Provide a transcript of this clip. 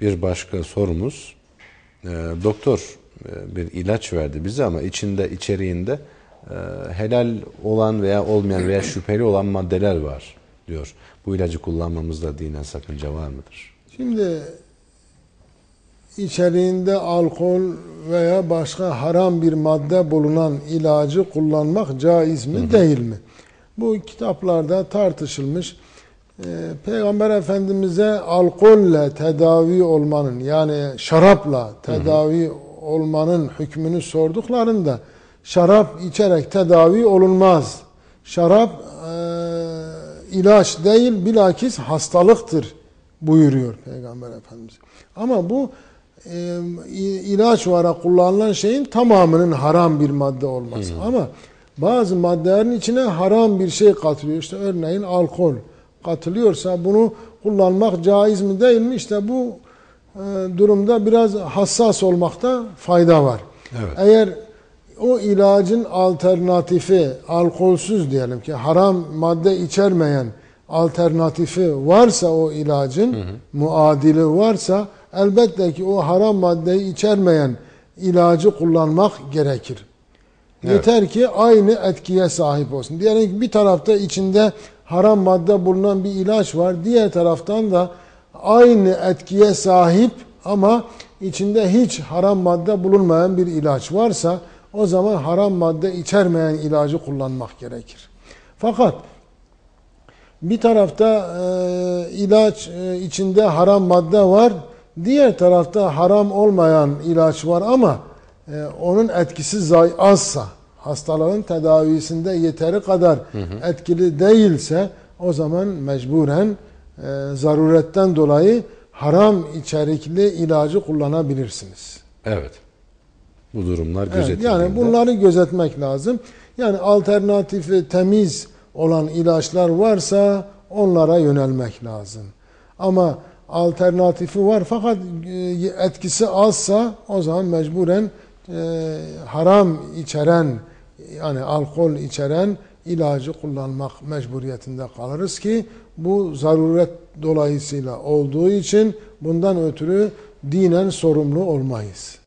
Bir başka sorumuz, e, doktor e, bir ilaç verdi bize ama içinde içeriğinde e, helal olan veya olmayan veya şüpheli olan maddeler var diyor. Bu ilacı kullanmamızda dinen sakınca var mıdır? Şimdi içeriğinde alkol veya başka haram bir madde bulunan ilacı kullanmak caiz mi hı hı. değil mi? Bu kitaplarda tartışılmış. Ee, Peygamber Efendimiz'e alkolle tedavi olmanın yani şarapla tedavi hı hı. olmanın hükmünü sorduklarında şarap içerek tedavi olunmaz. Şarap e, ilaç değil bilakis hastalıktır buyuruyor Peygamber Efendimiz. Ama bu e, ilaç olarak kullanılan şeyin tamamının haram bir madde olması. Hı. Ama bazı maddelerin içine haram bir şey katılıyor. İşte örneğin alkol katılıyorsa bunu kullanmak caiz mi değil mi? İşte bu e, durumda biraz hassas olmakta fayda var. Evet. Eğer o ilacın alternatifi alkolsüz diyelim ki haram madde içermeyen alternatifi varsa o ilacın hı hı. muadili varsa elbette ki o haram maddeyi içermeyen ilacı kullanmak gerekir. Evet. Yeter ki aynı etkiye sahip olsun. Diyelim ki bir tarafta içinde haram madde bulunan bir ilaç var. Diğer taraftan da aynı etkiye sahip ama içinde hiç haram madde bulunmayan bir ilaç varsa o zaman haram madde içermeyen ilacı kullanmak gerekir. Fakat bir tarafta e, ilaç e, içinde haram madde var, diğer tarafta haram olmayan ilaç var ama e, onun etkisi azsa, hastalığın tedavisinde yeteri kadar hı hı. etkili değilse o zaman mecburen e, zaruretten dolayı haram içerikli ilacı kullanabilirsiniz. Evet. Bu durumlar gözetildiğinde. Evet, yani bunları gözetmek lazım. Yani alternatifi temiz olan ilaçlar varsa onlara yönelmek lazım. Ama alternatifi var fakat e, etkisi azsa o zaman mecburen e, haram içeren yani alkol içeren ilacı kullanmak mecburiyetinde kalırız ki bu zaruret dolayısıyla olduğu için bundan ötürü dinen sorumlu olmayız.